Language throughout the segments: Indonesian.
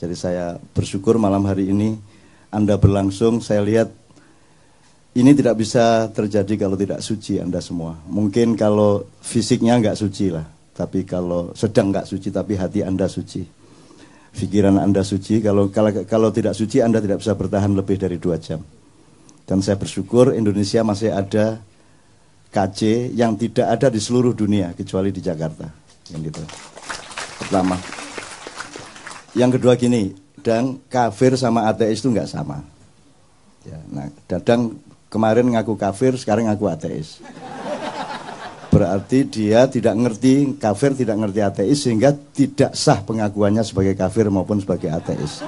Jadi saya bersyukur malam hari ini Anda berlangsung, saya lihat ini tidak bisa terjadi kalau tidak suci Anda semua. Mungkin kalau fisiknya nggak suci lah, tapi kalau sedang nggak suci, tapi hati Anda suci. Pikiran Anda suci, kalau, kalau, kalau tidak suci Anda tidak bisa bertahan lebih dari dua jam. Dan saya bersyukur Indonesia masih ada KC yang tidak ada di seluruh dunia kecuali di Jakarta. Yang gitu. Pertama. Yang kedua gini, dan kafir sama ateis itu nggak sama. Ya, nah, Dadang kemarin ngaku kafir, sekarang ngaku ateis. Berarti dia tidak ngerti kafir, tidak ngerti ateis sehingga tidak sah pengakuannya sebagai kafir maupun sebagai ateis.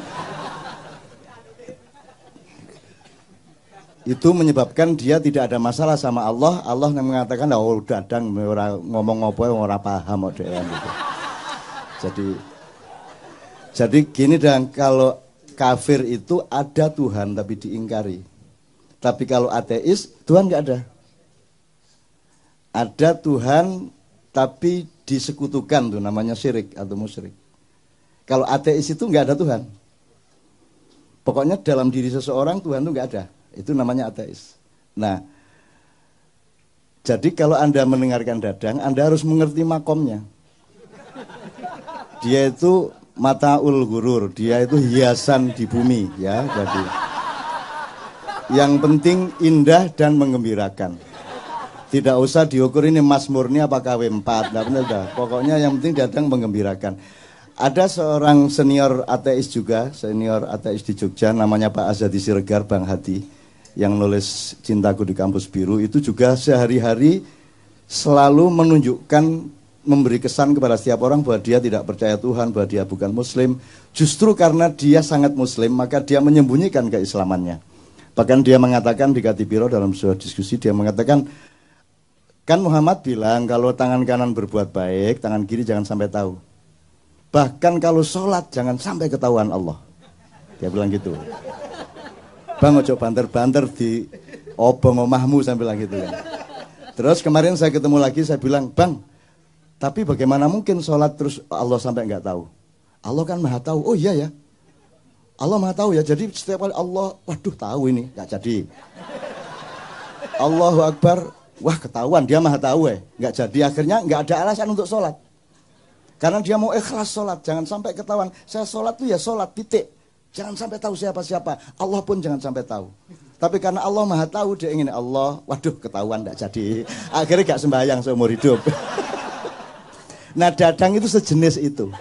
itu menyebabkan dia tidak ada masalah sama Allah. Allah yang mengatakan, oh dadang ngomong apa ora paham gitu. Jadi jadi gini dan kalau kafir itu ada Tuhan tapi diingkari. Tapi kalau ateis Tuhan nggak ada. Ada Tuhan tapi disekutukan tuh namanya syirik atau musyrik. Kalau ateis itu nggak ada Tuhan. Pokoknya dalam diri seseorang Tuhan itu nggak ada. Itu namanya ateis. Nah, jadi kalau Anda mendengarkan dadang, Anda harus mengerti makomnya. Dia itu mata ul gurur, dia itu hiasan di bumi, ya. Jadi yang penting indah dan mengembirakan. Tidak usah diukur ini mas murni apa KW 4, nah, benar Pokoknya yang penting dadang mengembirakan. Ada seorang senior ateis juga, senior ateis di Jogja, namanya Pak Azadi Siregar, Bang Hati yang nulis Cintaku di Kampus Biru itu juga sehari-hari selalu menunjukkan memberi kesan kepada setiap orang bahwa dia tidak percaya Tuhan, bahwa dia bukan muslim. Justru karena dia sangat muslim, maka dia menyembunyikan keislamannya. Bahkan dia mengatakan di Katibiro dalam sebuah diskusi, dia mengatakan, kan Muhammad bilang kalau tangan kanan berbuat baik, tangan kiri jangan sampai tahu. Bahkan kalau sholat jangan sampai ketahuan Allah. Dia bilang gitu. Bang ojo banter-banter di obong omahmu saya bilang gitu kan. Terus kemarin saya ketemu lagi saya bilang, "Bang, tapi bagaimana mungkin sholat terus Allah sampai nggak tahu? Allah kan maha tahu. Oh iya ya. Allah maha tahu ya. Jadi setiap kali Allah, waduh tahu ini, nggak jadi. Allahu Akbar, wah ketahuan dia maha tahu ya. Nggak jadi. Akhirnya nggak ada alasan untuk sholat. Karena dia mau ikhlas sholat, jangan sampai ketahuan. Saya sholat tuh ya sholat, titik. Jangan sampai tahu siapa-siapa. Allah pun jangan sampai tahu. Tapi karena Allah maha tahu, dia ingin Allah, waduh ketahuan tidak jadi. Akhirnya gak sembahyang seumur hidup. nah dadang itu sejenis itu.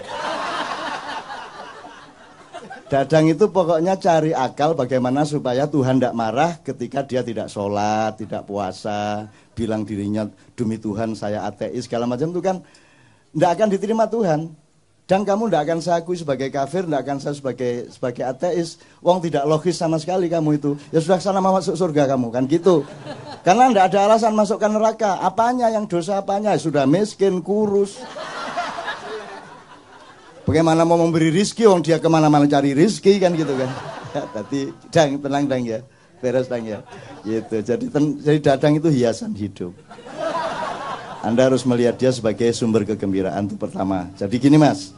Dadang itu pokoknya cari akal bagaimana supaya Tuhan tidak marah ketika dia tidak sholat, tidak puasa, bilang dirinya demi Tuhan saya ateis, segala macam itu kan tidak akan diterima Tuhan. Dan kamu tidak akan saya akui sebagai kafir, tidak akan saya sebagai sebagai ateis. Wong tidak logis sama sekali kamu itu. Ya sudah sana mau masuk surga kamu kan gitu. Karena tidak ada alasan masukkan neraka. Apanya yang dosa apanya? Sudah miskin, kurus. Bagaimana mau memberi rizki, wong dia ke mana-mana cari rizki kan gitu kan. Ya, tapi dang, tenang dang ya. Beres dang ya. Gitu. Jadi, ten, jadi dadang itu hiasan hidup. Anda harus melihat dia sebagai sumber kegembiraan itu pertama. Jadi gini mas,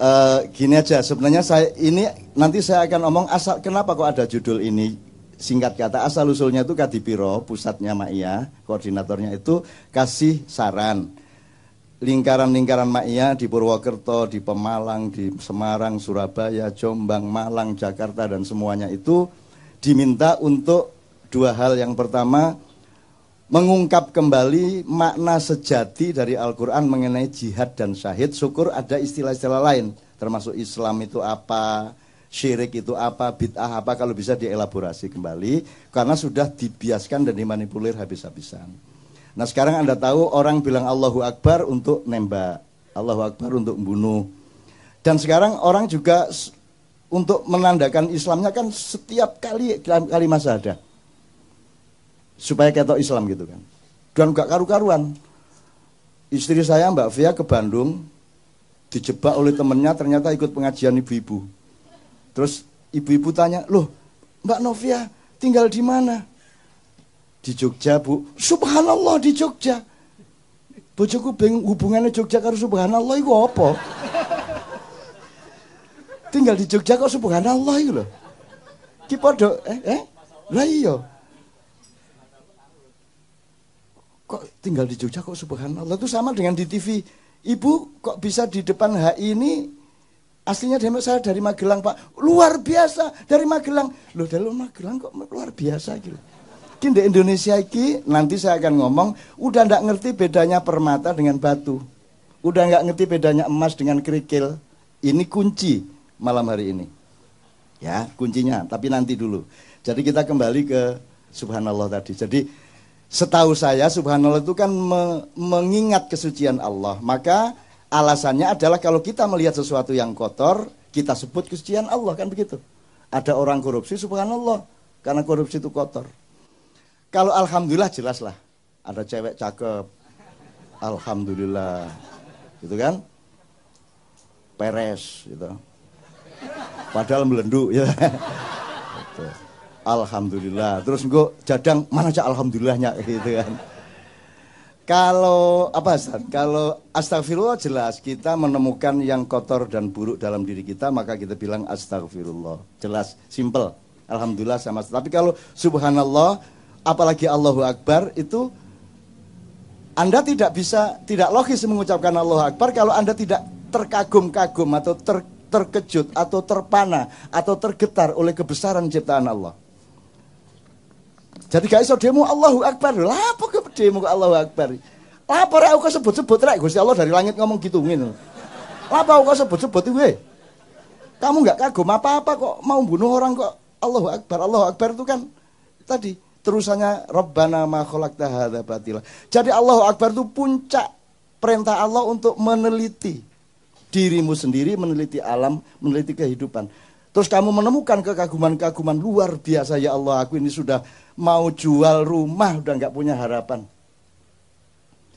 uh, gini aja sebenarnya saya ini nanti saya akan ngomong asal kenapa kok ada judul ini? Singkat kata asal usulnya itu Kadipiro pusatnya Maia koordinatornya itu kasih saran. Lingkaran-lingkaran Maia di Purwokerto di Pemalang di Semarang Surabaya Jombang Malang Jakarta dan semuanya itu diminta untuk dua hal. Yang pertama mengungkap kembali makna sejati dari Al-Quran mengenai jihad dan syahid. Syukur ada istilah-istilah lain, termasuk Islam itu apa, syirik itu apa, bid'ah apa, kalau bisa dielaborasi kembali, karena sudah dibiaskan dan dimanipulir habis-habisan. Nah sekarang Anda tahu orang bilang Allahu Akbar untuk nembak, Allahu Akbar untuk membunuh. Dan sekarang orang juga untuk menandakan Islamnya kan setiap kali kali masa ada supaya ketok Islam gitu kan. Dan gak karu-karuan. Istri saya Mbak Fia ke Bandung dijebak oleh temennya ternyata ikut pengajian ibu-ibu. Terus ibu-ibu tanya, loh Mbak Novia tinggal di mana? Di Jogja bu. Subhanallah di Jogja. Bojoku bingung hubungannya Jogja karo Subhanallah itu apa? tinggal di Jogja kok subhanallah itu loh. Ki podo eh eh lah iya. Kok tinggal di Jogja kok subhanallah itu sama dengan di TV. Ibu kok bisa di depan HI ini aslinya dari saya dari Magelang Pak. Luar biasa dari Magelang. Loh dari Magelang kok luar biasa gitu. Mungkin di Indonesia ini nanti saya akan ngomong udah ndak ngerti bedanya permata dengan batu. Udah nggak ngerti bedanya emas dengan kerikil. Ini kunci malam hari ini. Ya, kuncinya. Tapi nanti dulu. Jadi kita kembali ke subhanallah tadi. Jadi setahu saya subhanallah itu kan me mengingat kesucian Allah. Maka alasannya adalah kalau kita melihat sesuatu yang kotor, kita sebut kesucian Allah kan begitu. Ada orang korupsi subhanallah karena korupsi itu kotor. Kalau alhamdulillah jelas lah. Ada cewek cakep. Alhamdulillah. Gitu kan? Peres gitu padahal melenduk ya gitu. Alhamdulillah terus gue jadang mana cak alhamdulillahnya gitu kan kalau apa Ustaz? Kalau astagfirullah jelas kita menemukan yang kotor dan buruk dalam diri kita maka kita bilang astagfirullah. Jelas, simple. Alhamdulillah sama. Tapi kalau subhanallah apalagi Allahu Akbar itu Anda tidak bisa tidak logis mengucapkan Allahu Akbar kalau Anda tidak terkagum-kagum atau ter, terkejut atau terpana atau tergetar oleh kebesaran ciptaan Allah. Jadi gak iso demo Allahu Akbar. Lah apa ke demo Allahu Akbar? Lah apa aku sebut-sebut rek Gusti Allah dari langit ngomong gitu ngene. Apa aku sebut-sebut iki? Kamu nggak kagum apa-apa kok mau bunuh orang kok Allahu Akbar. Allahu Akbar itu kan tadi terusannya Rabbana ma khalaqta hadza batila. Jadi Allahu Akbar itu puncak perintah Allah untuk meneliti dirimu sendiri, meneliti alam, meneliti kehidupan. Terus kamu menemukan kekaguman-kaguman luar biasa ya Allah aku ini sudah mau jual rumah udah nggak punya harapan.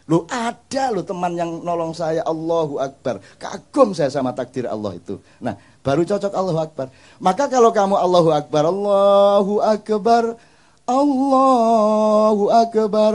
Lu ada lo teman yang nolong saya Allahu Akbar. Kagum saya sama takdir Allah itu. Nah baru cocok Allahu Akbar. Maka kalau kamu Allahu Akbar, Allahu Akbar, Allahu Akbar.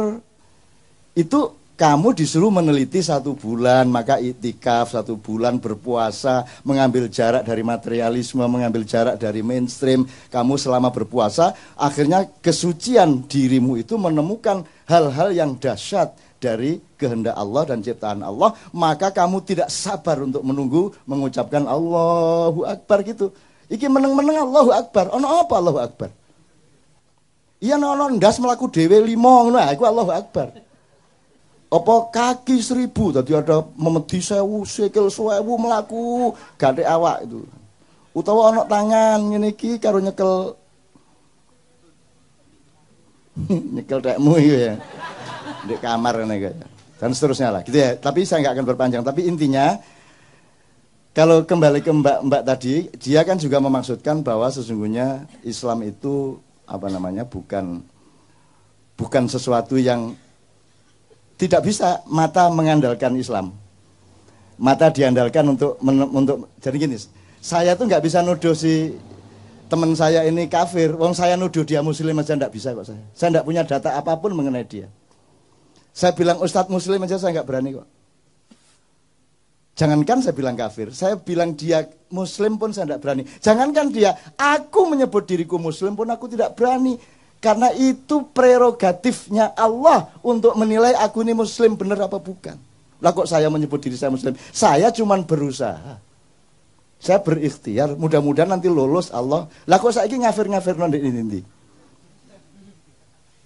Itu kamu disuruh meneliti satu bulan, maka itikaf satu bulan berpuasa, mengambil jarak dari materialisme, mengambil jarak dari mainstream. Kamu selama berpuasa, akhirnya kesucian dirimu itu menemukan hal-hal yang dahsyat dari kehendak Allah dan ciptaan Allah, maka kamu tidak sabar untuk menunggu mengucapkan Allahu Akbar gitu. Iki meneng-meneng Allahu Akbar. Ono apa Allahu Akbar? Iya nono ndas melaku dewe limo ngono, iku Allahu Akbar apa kaki seribu? Tadi ada memedi sewu sikil sewu melaku gade awak itu. Utawa anak tangan ini ki karo nyekel. Nyekel tekmu ya. Di kamar nih dan seterusnya lah gitu ya. Tapi saya nggak akan berpanjang. Tapi intinya kalau kembali ke mbak mbak tadi dia kan juga memaksudkan bahwa sesungguhnya Islam itu apa namanya bukan bukan sesuatu yang tidak bisa mata mengandalkan Islam. Mata diandalkan untuk untuk jadi gini. Saya tuh nggak bisa nuduh si teman saya ini kafir. Wong saya nuduh dia muslim aja nggak bisa kok saya. Saya nggak punya data apa pun mengenai dia. Saya bilang ustadz muslim aja saya nggak berani kok. Jangankan saya bilang kafir, saya bilang dia muslim pun saya tidak berani. Jangankan dia, aku menyebut diriku muslim pun aku tidak berani. Karena itu prerogatifnya Allah untuk menilai aku ini muslim benar apa bukan. Lah kok saya menyebut diri saya muslim? Saya cuma berusaha. Saya berikhtiar, mudah-mudahan nanti lolos Allah. Lah kok saya ini ngafir-ngafir nanti ini.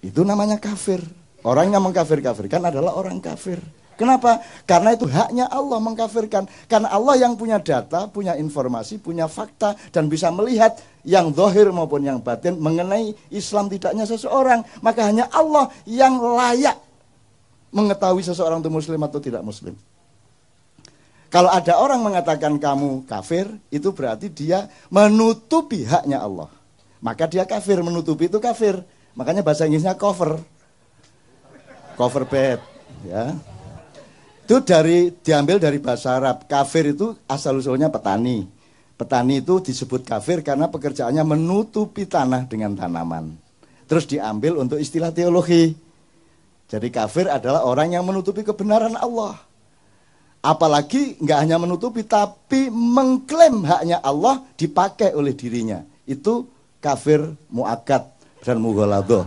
Itu namanya kafir. Orang yang mengkafir-kafirkan adalah orang kafir. Kenapa? Karena itu haknya Allah mengkafirkan. Karena Allah yang punya data, punya informasi, punya fakta, dan bisa melihat yang zahir maupun yang batin mengenai Islam tidaknya seseorang. Maka hanya Allah yang layak mengetahui seseorang itu muslim atau tidak muslim. Kalau ada orang mengatakan kamu kafir, itu berarti dia menutupi haknya Allah. Maka dia kafir, menutupi itu kafir. Makanya bahasa Inggrisnya cover. Cover bed, ya. Itu dari diambil dari bahasa Arab. Kafir itu asal usulnya petani. Petani itu disebut kafir karena pekerjaannya menutupi tanah dengan tanaman. Terus diambil untuk istilah teologi. Jadi kafir adalah orang yang menutupi kebenaran Allah. Apalagi nggak hanya menutupi tapi mengklaim haknya Allah dipakai oleh dirinya. Itu kafir muakat dan mughaladzah.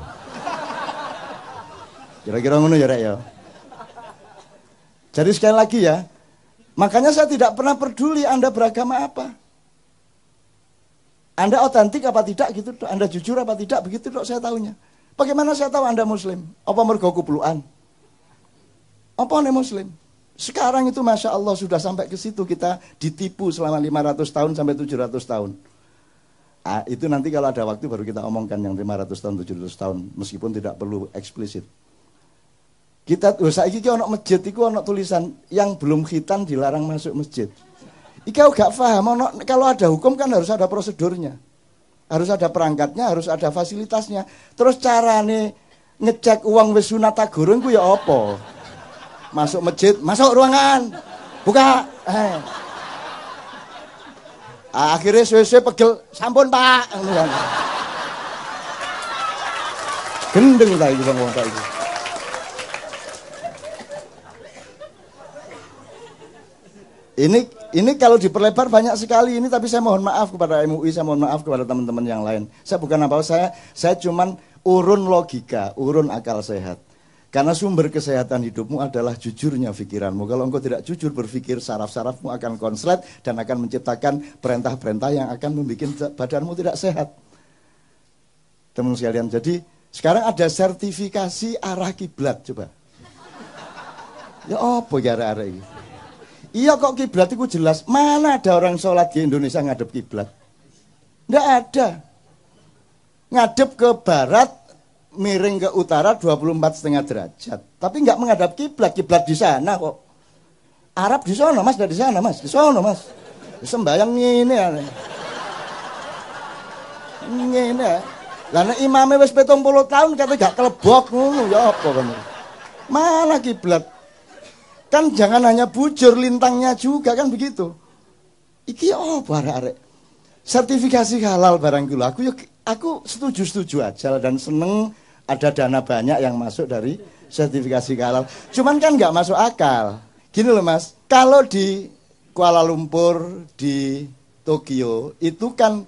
Kira-kira ngono ya rek ya. Jadi sekali lagi ya, makanya saya tidak pernah peduli Anda beragama apa. Anda otentik apa tidak gitu, Anda jujur apa tidak begitu dok saya tahunya. Bagaimana saya tahu Anda muslim? Apa mergo kupluan? Apa Anda muslim? Sekarang itu Masya Allah sudah sampai ke situ kita ditipu selama 500 tahun sampai 700 tahun. Ah, itu nanti kalau ada waktu baru kita omongkan yang 500 tahun, 700 tahun. Meskipun tidak perlu eksplisit. Kita, oh, saya ini ono masjid, itu ono tulisan yang belum khitan dilarang masuk masjid. Ika gak paham, kalau ada hukum kan harus ada prosedurnya. Harus ada perangkatnya, harus ada fasilitasnya. Terus cara nih ngecek uang wis sunata gurung ku ya apa? Masuk masjid, masuk ruangan. Buka. Eh. Akhirnya suwe-suwe pegel, sampun Pak. Gendeng ta iki wong tak iki. Ini ini kalau diperlebar banyak sekali ini tapi saya mohon maaf kepada MUI, saya mohon maaf kepada teman-teman yang lain. Saya bukan apa saya saya cuman urun logika, urun akal sehat. Karena sumber kesehatan hidupmu adalah jujurnya pikiranmu. Kalau engkau tidak jujur berpikir, saraf-sarafmu akan konslet dan akan menciptakan perintah-perintah yang akan membuat badanmu tidak sehat. Teman sekalian, jadi sekarang ada sertifikasi arah kiblat coba. Ya apa ya arah-arah ini? Iya kok kiblat itu jelas. Mana ada orang sholat di Indonesia ngadep kiblat? Tidak ada. Ngadep ke barat, miring ke utara 24 setengah derajat. Tapi nggak menghadap kiblat, kiblat di sana kok. Arab di sana mas, di sana mas, di sana mas. Sembayang ini ya. Ini ya. Karena imamnya wis petong puluh tahun kata gak kelebok ngono ya apa kan. Mana kiblat? Kan jangan hanya bujur lintangnya juga kan begitu. Iki oh arek-arek. Sertifikasi halal barang gula aku yuk aku setuju-setuju aja dan seneng ada dana banyak yang masuk dari sertifikasi halal. Cuman kan nggak masuk akal. Gini loh Mas, kalau di Kuala Lumpur, di Tokyo itu kan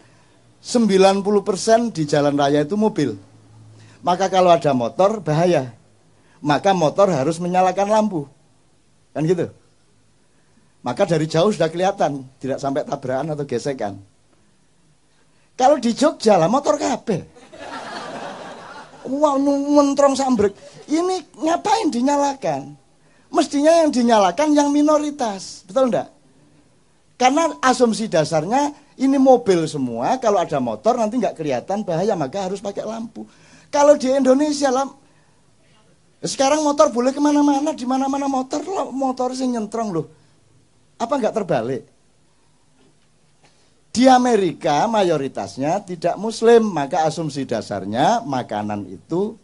90% di jalan raya itu mobil. Maka kalau ada motor bahaya. Maka motor harus menyalakan lampu. Kan gitu. Maka dari jauh sudah kelihatan, tidak sampai tabrakan atau gesekan. Kalau di Jogja lah motor kabeh. Wah, mentrong sambrek. Ini ngapain dinyalakan? Mestinya yang dinyalakan yang minoritas, betul enggak? Karena asumsi dasarnya ini mobil semua, kalau ada motor nanti nggak kelihatan bahaya, maka harus pakai lampu. Kalau di Indonesia lah, sekarang motor boleh ke mana-mana, di mana-mana motor, motor sih nyentrong loh. Apa nggak terbalik? Di Amerika mayoritasnya tidak muslim, maka asumsi dasarnya makanan itu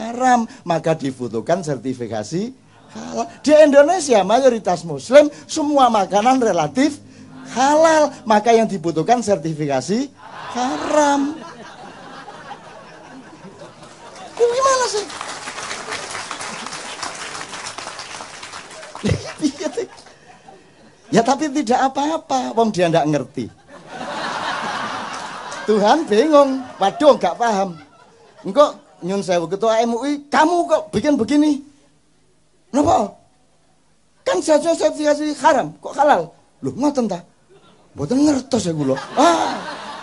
haram, maka dibutuhkan sertifikasi halal. Di Indonesia mayoritas muslim, semua makanan relatif halal, maka yang dibutuhkan sertifikasi haram. Gimana sih? Ya tapi tidak apa-apa, wong dia tidak ngerti. Tuhan bingung, waduh nggak paham. Engkau nyun sewu ketua MUI, kamu kok bikin begini? Kenapa? Kan saja sertifikasi haram, kok halal? Loh, ngoten ta? Mboten ngertos ya kula. Ah,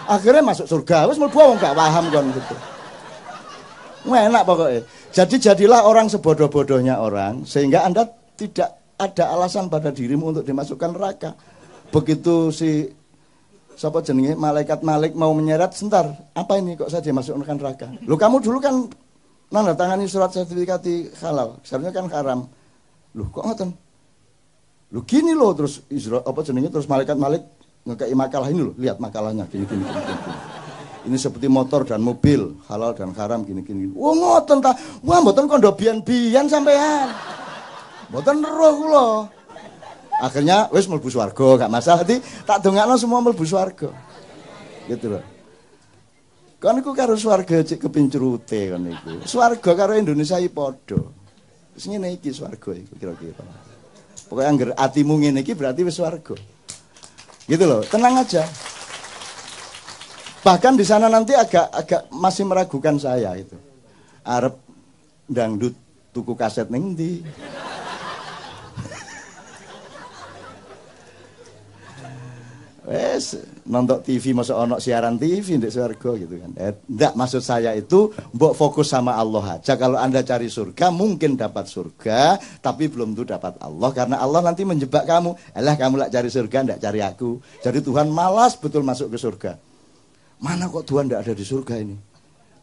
akhirnya masuk surga, wis mlebu wong gak paham kon gitu. Enak pokoknya. Jadi jadilah orang sebodoh-bodohnya orang sehingga Anda tidak ada alasan pada dirimu untuk dimasukkan neraka. Begitu si siapa jenenge malaikat Malik mau menyeret sentar, apa ini kok saja dimasukkan neraka? Lu kamu dulu kan nanda tangani surat sertifikat halal, seharusnya kan haram. Lu kok ngoten? Lu gini loh terus Isra, apa jenenge terus malaikat Malik ngekei makalah ini loh, lihat makalahnya gini gini gini. gini. Ini seperti motor dan mobil, halal dan haram gini gini. Wah ngoten ta. Wah mboten kondo bian-bian sampean. Mboten roh kula. Akhirnya wis mlebu swarga, gak masalah. Nanti tak dongakno semua mlebu swarga. Gitu loh. Kan iku karo swarga cek kepincurute kan iku. Swarga karo Indonesia iki padha. Wis ngene iki swarga kira-kira. Pokoknya angger atimu ngene iki berarti wis warga. Gitu loh, tenang aja. Bahkan di sana nanti agak agak masih meragukan saya itu. Arab dangdut tuku kaset ning ndi? Nonton TV masuk ono siaran TV ndek surga gitu kan. Eh, enggak maksud saya itu mbok fokus sama Allah aja. Kalau Anda cari surga mungkin dapat surga, tapi belum tuh dapat Allah karena Allah nanti menjebak kamu. Alah kamu lah cari surga ndak cari aku. Jadi Tuhan malas betul masuk ke surga. Mana kok Tuhan ndak ada di surga ini?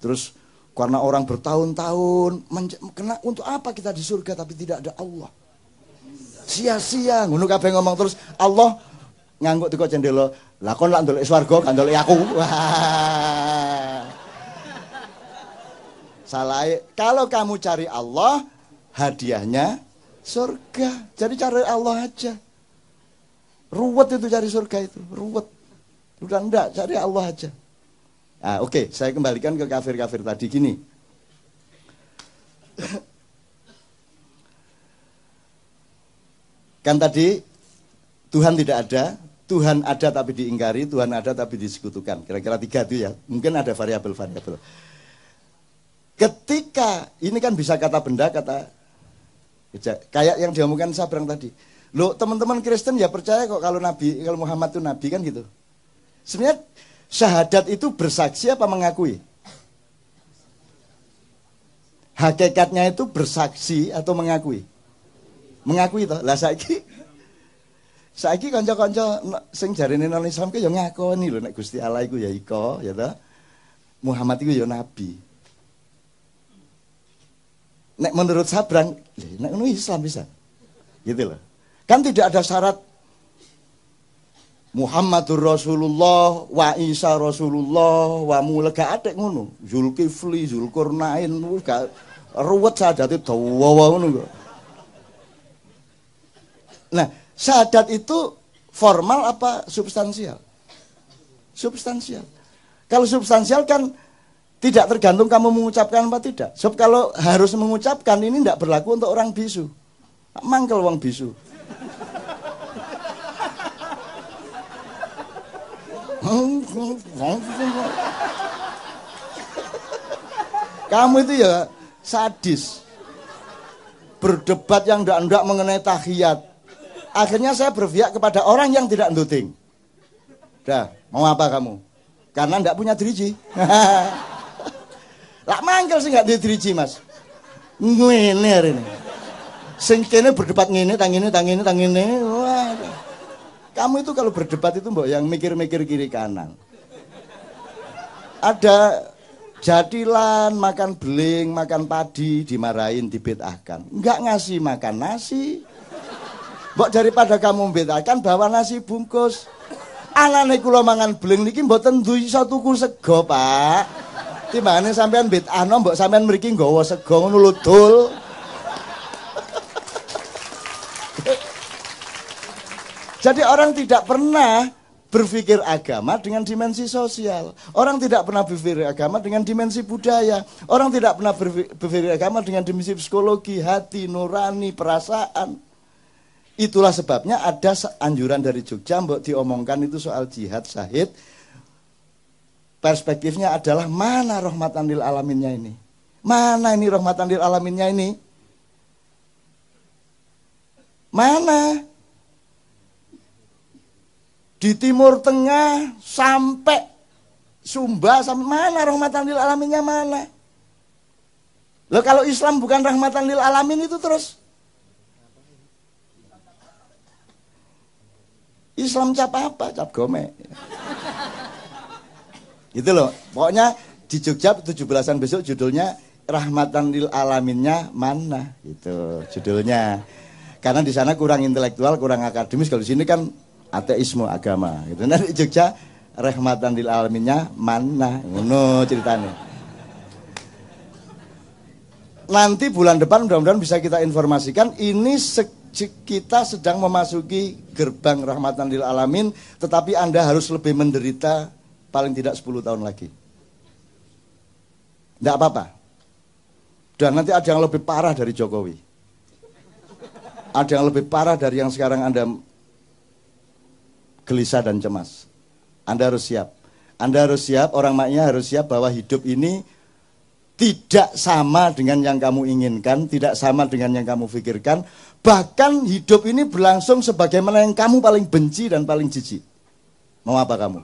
Terus karena orang bertahun-tahun kena untuk apa kita di surga tapi tidak ada Allah? Sia-sia ngono kabeh ngomong terus Allah ngangguk teko cendela. Lah kon lak ndelok swarga kan ndelok aku. Wah. Salah. Kalau kamu cari Allah, hadiahnya surga. Jadi cari Allah aja. Ruwet itu cari surga itu, ruwet. Udah enggak, cari Allah aja. Nah, oke, okay, saya kembalikan ke kafir-kafir tadi gini. kan tadi Tuhan tidak ada, Tuhan ada tapi diingkari, Tuhan ada tapi disekutukan. Kira-kira tiga itu ya. Mungkin ada variabel-variabel. Ketika ini kan bisa kata benda, kata kayak yang diomongkan Sabrang tadi. Lo teman-teman Kristen ya percaya kok kalau Nabi, kalau Muhammad itu Nabi kan gitu. Sebenarnya syahadat itu bersaksi apa mengakui? Hakikatnya itu bersaksi atau mengakui? Mengakui toh. Lah saiki Saiki kanca-kanca sing jarene non Islam ki ya ngakoni lho nek Gusti Allah iku ya iko, ya ta. Muhammad iku ya nabi. Nek menurut Sabrang, nek ngono Islam bisa. Gitu loh. Kan tidak ada syarat Muhammadur Rasulullah wa Isa Rasulullah wa mulega atik ngono. Zulkifli, Zulkarnain gak ruwet sadate dawa ngono. Nah, Syahadat itu formal apa substansial? Substansial. Kalau substansial kan tidak tergantung kamu mengucapkan apa tidak. Sebab kalau harus mengucapkan ini tidak berlaku untuk orang bisu. Mangkel wong bisu. Kamu itu ya sadis. Berdebat yang tidak-tidak mengenai tahiyat akhirnya saya berpihak kepada orang yang tidak nduting. Dah, mau apa kamu? Karena ndak punya driji. Lah manggil sih nggak driji mas. Ngene ini. Sing kene berdebat ngene, tang ini, tang ini, tang ini. Kamu itu kalau berdebat itu mbok yang mikir-mikir kiri kanan. Ada jadilan makan beling, makan padi, dimarahin, dibetahkan. Enggak ngasih makan nasi, Mbok daripada kamu membedakan bawa nasi bungkus. Anane kula mangan beling niki mboten duwe iso tuku sego, Pak. Timbangane sampean ano mbok sampean mriki nggawa sego ngono lho dul. Jadi orang tidak pernah berpikir agama dengan dimensi sosial. Orang tidak pernah berpikir agama dengan dimensi budaya. Orang tidak pernah berpikir agama dengan dimensi psikologi, hati, nurani, perasaan. Itulah sebabnya ada anjuran dari Jogja mbok diomongkan itu soal jihad syahid. Perspektifnya adalah mana rahmatan lil alaminnya ini? Mana ini rahmatan lil alaminnya ini? Mana? Di Timur Tengah sampai Sumba sampai mana rahmatan lil alaminnya mana? Loh kalau Islam bukan rahmatan lil alamin itu terus Islam cap apa? Cap gome. gitu loh. Pokoknya di Jogja 17-an besok judulnya Rahmatan lil alaminnya mana? Itu judulnya. Karena di sana kurang intelektual, kurang akademis. Kalau di sini kan ateisme agama. Gitu. Nah di Jogja rahmatan lil alaminnya mana? Ngono ceritanya. Nanti bulan depan mudah-mudahan bisa kita informasikan ini kita sedang memasuki gerbang rahmatan lil alamin, tetapi Anda harus lebih menderita paling tidak 10 tahun lagi. Tidak apa-apa. Dan nanti ada yang lebih parah dari Jokowi. Ada yang lebih parah dari yang sekarang Anda gelisah dan cemas. Anda harus siap. Anda harus siap, orang maknya harus siap bahwa hidup ini tidak sama dengan yang kamu inginkan, tidak sama dengan yang kamu pikirkan. Bahkan hidup ini berlangsung sebagaimana yang kamu paling benci dan paling jijik. Mau apa kamu?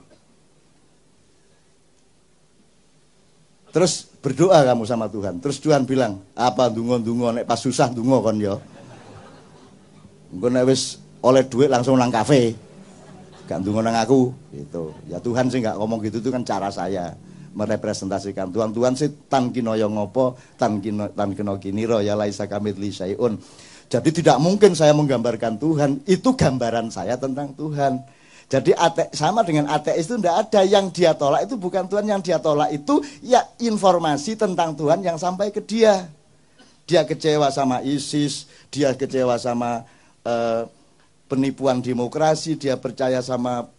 Terus berdoa kamu sama Tuhan. Terus Tuhan bilang, apa dungo-dungo nek pas susah dungo kon yo. Nek wis oleh duit langsung nang kafe. Gak dungo nang aku gitu. Ya Tuhan sih nggak ngomong gitu itu kan cara saya merepresentasikan Tuhan Tuhan sih tan kinoyo ngopo tan kino tan kino kiniro ya laisa kamit li syai'un. Jadi tidak mungkin saya menggambarkan Tuhan, itu gambaran saya tentang Tuhan. Jadi ate, sama dengan ateis itu tidak ada yang dia tolak itu bukan Tuhan yang dia tolak itu ya informasi tentang Tuhan yang sampai ke dia. Dia kecewa sama ISIS, dia kecewa sama uh, penipuan demokrasi, dia percaya sama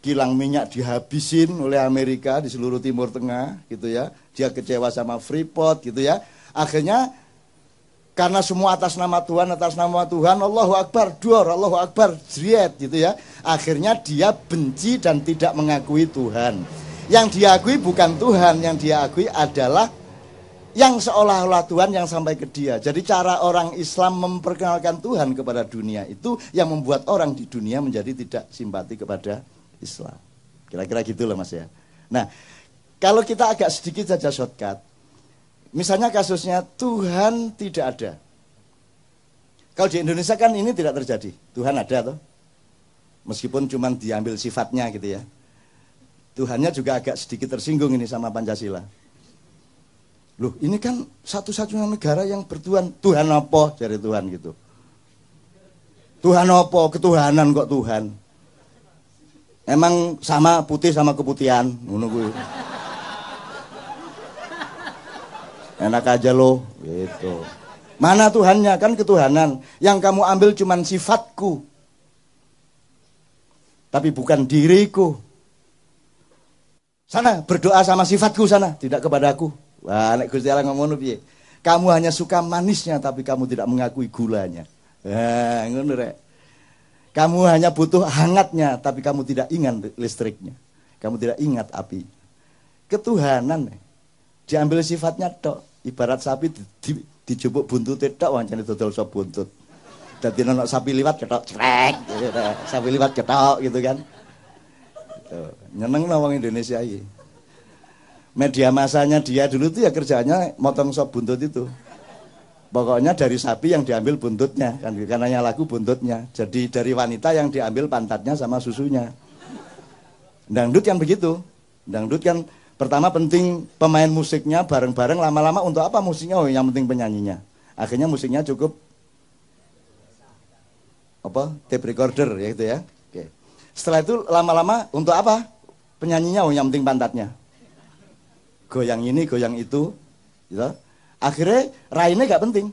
kilang minyak dihabisin oleh Amerika di seluruh Timur Tengah gitu ya. Dia kecewa sama Freeport gitu ya. Akhirnya karena semua atas nama Tuhan, atas nama Tuhan, Allahu Akbar, dua Allahu Akbar, zriyat gitu ya. Akhirnya dia benci dan tidak mengakui Tuhan. Yang diakui bukan Tuhan, yang dia akui adalah yang seolah-olah Tuhan yang sampai ke dia. Jadi cara orang Islam memperkenalkan Tuhan kepada dunia itu yang membuat orang di dunia menjadi tidak simpati kepada Islam. Kira-kira gitu loh mas ya. Nah, kalau kita agak sedikit saja shortcut, misalnya kasusnya Tuhan tidak ada. Kalau di Indonesia kan ini tidak terjadi. Tuhan ada tuh. Meskipun cuma diambil sifatnya gitu ya. Tuhannya juga agak sedikit tersinggung ini sama Pancasila. Loh ini kan satu-satunya negara yang bertuhan. Tuhan apa? Dari Tuhan gitu. Tuhan apa? Ketuhanan kok Tuhan. Emang sama putih sama keputihan, ngono kuwi. Enak aja loh, gitu. Mana Tuhannya? Kan ketuhanan. Yang kamu ambil cuman sifatku. Tapi bukan diriku. Sana berdoa sama sifatku sana, tidak kepadaku. Wah, nek Gusti Allah ngomong piye? Kamu hanya suka manisnya tapi kamu tidak mengakui gulanya. Nah, ngono rek. Kamu hanya butuh hangatnya, tapi kamu tidak ingat listriknya. Kamu tidak ingat api. Ketuhanan, diambil sifatnya tok. Ibarat sapi di, di, dijupuk buntut tok, wancane dodol sop buntut. Dadi nono sapi liwat cetok crek, gitu. sapi liwat cetok gitu kan. Gitu. Nyeneng wong Indonesia ini. Media masanya dia dulu tuh ya kerjanya motong sop buntut itu. Pokoknya dari sapi yang diambil buntutnya, kan karenanya lagu buntutnya. Jadi dari wanita yang diambil pantatnya sama susunya. Dangdut kan begitu. Dangdut kan pertama penting pemain musiknya bareng-bareng lama-lama untuk apa musiknya? Oh, yang penting penyanyinya. Akhirnya musiknya cukup apa? Tape recorder ya gitu ya. Oke. Setelah itu lama-lama untuk apa? Penyanyinya oh yang penting pantatnya. Goyang ini, goyang itu, gitu. Akhirnya raine gak penting.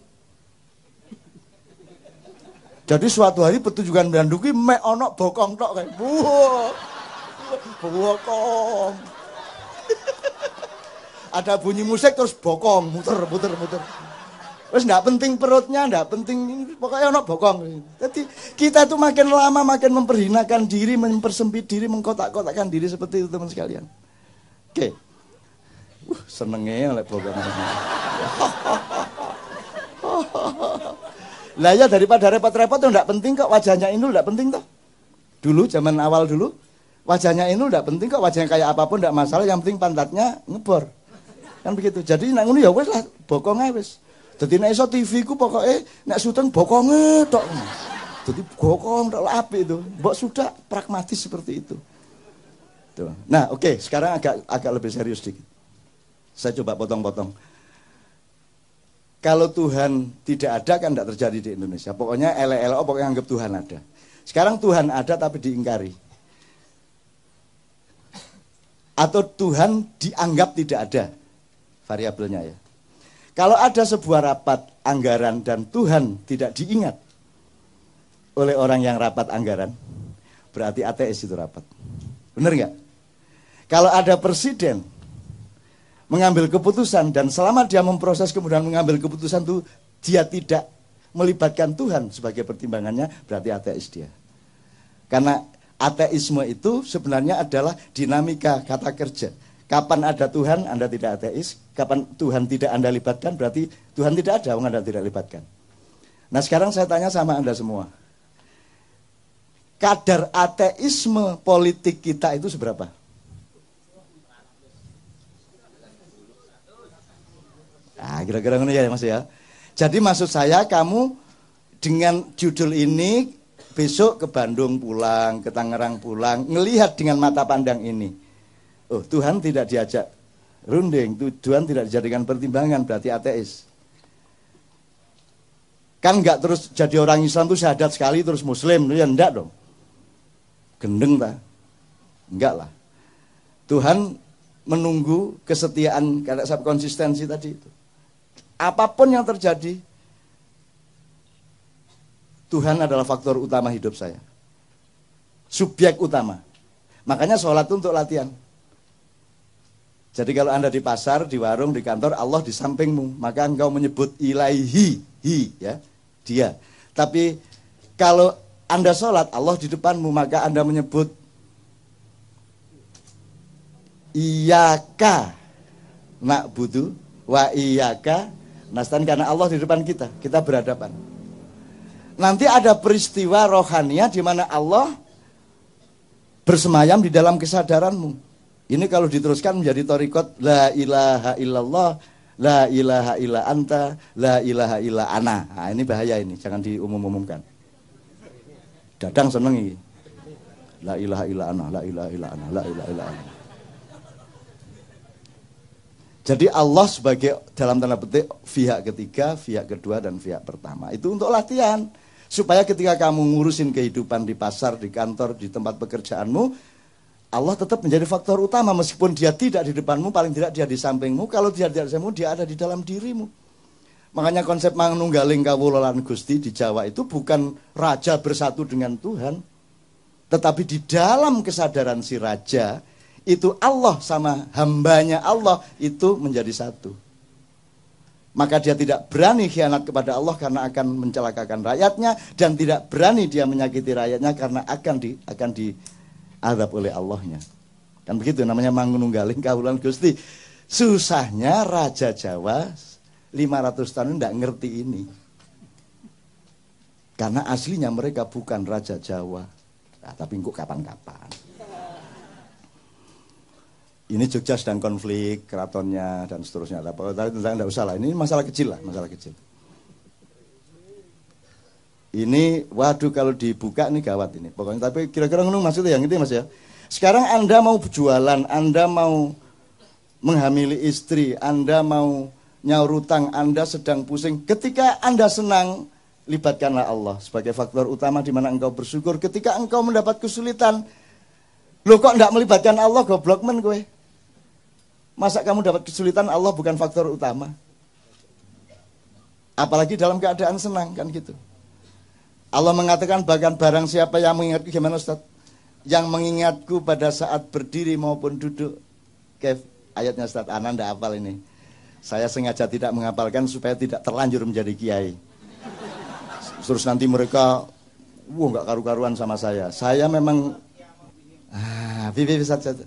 Jadi suatu hari petunjukan Banduki mek ono bokong tok kayak buah. Bokong. Ada bunyi musik terus bokong muter muter muter. Terus nggak penting perutnya, nggak penting pokoknya ono bokong. Jadi kita tuh makin lama makin memperhinakan diri, mempersempit diri, mengkotak-kotakkan diri seperti itu teman sekalian. Oke. Uh, senengnya oleh bokong. Lah ya daripada repot-repot tuh enggak penting kok wajahnya Inul enggak penting toh. Dulu zaman awal dulu wajahnya Inul enggak penting kok wajahnya kayak apa pun enggak masalah yang penting pantatnya ngebor. Kan begitu. Jadi nek ngono ya wis lah bokong ae wis. Dadi nek iso TV ku pokoke nek syuting bokonge tok. Jadi bokong tok apik itu. Mbok sudah pragmatis seperti itu. Tuh. Nah, oke, okay, sekarang agak agak lebih serius sedikit. Saya coba potong-potong. Kalau Tuhan tidak ada kan tidak terjadi di Indonesia. Pokoknya ele-ele pokoknya anggap Tuhan ada. Sekarang Tuhan ada tapi diingkari. Atau Tuhan dianggap tidak ada. Variabelnya ya. Kalau ada sebuah rapat anggaran dan Tuhan tidak diingat oleh orang yang rapat anggaran, berarti ateis itu rapat. Benar nggak? Kalau ada presiden mengambil keputusan dan selama dia memproses kemudian mengambil keputusan itu dia tidak melibatkan Tuhan sebagai pertimbangannya, berarti ateis dia. Karena ateisme itu sebenarnya adalah dinamika kata kerja. Kapan ada Tuhan, Anda tidak ateis. Kapan Tuhan tidak Anda libatkan, berarti Tuhan tidak ada, Anda tidak libatkan. Nah sekarang saya tanya sama Anda semua. Kadar ateisme politik kita itu seberapa? Nah, kira-kira ini ya Mas ya. Jadi maksud saya kamu dengan judul ini besok ke Bandung pulang, ke Tangerang pulang, ngelihat dengan mata pandang ini. Oh, Tuhan tidak diajak runding, Tuhan tidak dijadikan pertimbangan, berarti ateis. Kan nggak terus jadi orang Islam tuh syahadat sekali terus muslim, ya enggak dong. Gendeng tak? Enggak lah. Tuhan menunggu kesetiaan karena konsistensi tadi itu. Apa pun yang terjadi, Tuhan adalah faktor utama hidup saya. Subjek utama. Makanya sholat itu untuk latihan. Jadi kalau Anda di pasar, di warung, di kantor, Allah di sampingmu. Maka engkau menyebut ilaihi, hi, ya, dia. Tapi kalau Anda sholat, Allah di depanmu, maka Anda menyebut iyaka nak butuh wa iyaka Nastan karena Allah di depan kita, kita berhadapan. Nanti ada peristiwa rohania di mana Allah bersemayam di dalam kesadaranmu. Ini kalau diteruskan menjadi torikot la ilaha illallah, la ilaha illa anta, la ilaha illa ana. Nah, ini bahaya ini, jangan diumum-umumkan. Dadang seneng ini. La ilaha illa ana, la ilaha illa ana, la ilaha illa ana. Jadi Allah sebagai dalam tanda petik pihak ketiga, pihak kedua dan pihak pertama. Itu untuk latihan. Supaya ketika kamu ngurusin kehidupan di pasar, di kantor, di tempat pekerjaanmu, Allah tetap menjadi faktor utama meskipun dia tidak di depanmu, paling tidak dia di sampingmu. Kalau dia tidak di sampingmu, dia ada di dalam dirimu. Makanya konsep manunggaling kawulolan Gusti di Jawa itu bukan raja bersatu dengan Tuhan, tetapi di dalam kesadaran si raja itu Allah sama hambanya Allah itu menjadi satu. Maka dia tidak berani khianat kepada Allah karena akan mencelakakan rakyatnya dan tidak berani dia menyakiti rakyatnya karena akan di akan diadab oleh Allahnya. Kan begitu namanya mangununggaling kaulan Gusti. Susahnya Raja Jawa 500 tahun tidak ngerti ini. Karena aslinya mereka bukan Raja Jawa. Nah, tapi kok kapan-kapan ini Jogja sedang konflik keratonnya dan seterusnya. Tapi tentang tidak usah lah. Ini masalah kecil lah, masalah kecil. Ini, waduh kalau dibuka ini gawat ini. Pokoknya tapi kira-kira ngunung maksudnya yang itu mas ya. Sekarang anda mau jualan, anda mau menghamili istri, anda mau nyaur utang, anda sedang pusing. Ketika anda senang, libatkanlah Allah sebagai faktor utama di mana engkau bersyukur. Ketika engkau mendapat kesulitan, lo kok tidak melibatkan Allah, goblok men gue. Masa kamu dapat kesulitan Allah bukan faktor utama? Apalagi dalam keadaan senang kan gitu. Allah mengatakan bahkan barang siapa yang mengingatku gimana Ustaz? Yang mengingatku pada saat berdiri maupun duduk. Kev, ayatnya Ustaz Ananda apal ini. Saya sengaja tidak menghafalkan supaya tidak terlanjur menjadi kiai. Terus nanti mereka, wah nggak karu-karuan sama saya. Saya memang, ah, vivi saja.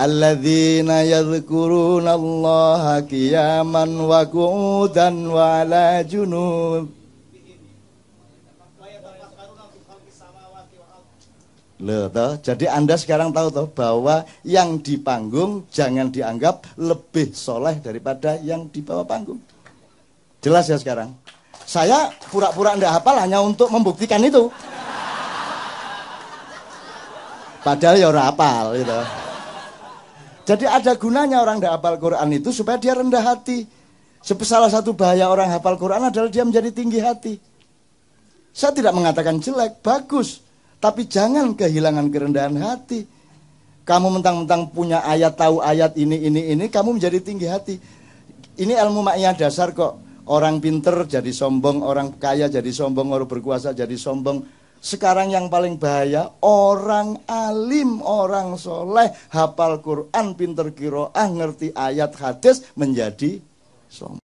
Alladzina yadhkuruna Allah qiyaman wa qu'udan wa ala junub Loh, toh. Jadi Anda sekarang tahu toh bahwa yang di panggung jangan dianggap lebih soleh daripada yang di bawah panggung. Jelas ya sekarang. Saya pura-pura Anda hafal hanya untuk membuktikan itu. Padahal ya ora hafal gitu. Jadi ada gunanya orang tidak hafal Quran itu supaya dia rendah hati. Salah satu bahaya orang hafal Quran adalah dia menjadi tinggi hati. Saya tidak mengatakan jelek, bagus. Tapi jangan kehilangan kerendahan hati. Kamu mentang-mentang punya ayat, tahu ayat ini, ini, ini, kamu menjadi tinggi hati. Ini ilmu maknya dasar kok. Orang pinter jadi sombong, orang kaya jadi sombong, orang berkuasa jadi sombong. Sekarang yang paling bahaya orang alim, orang soleh, hafal Quran, pinter kiroah, ngerti ayat hadis menjadi sombong.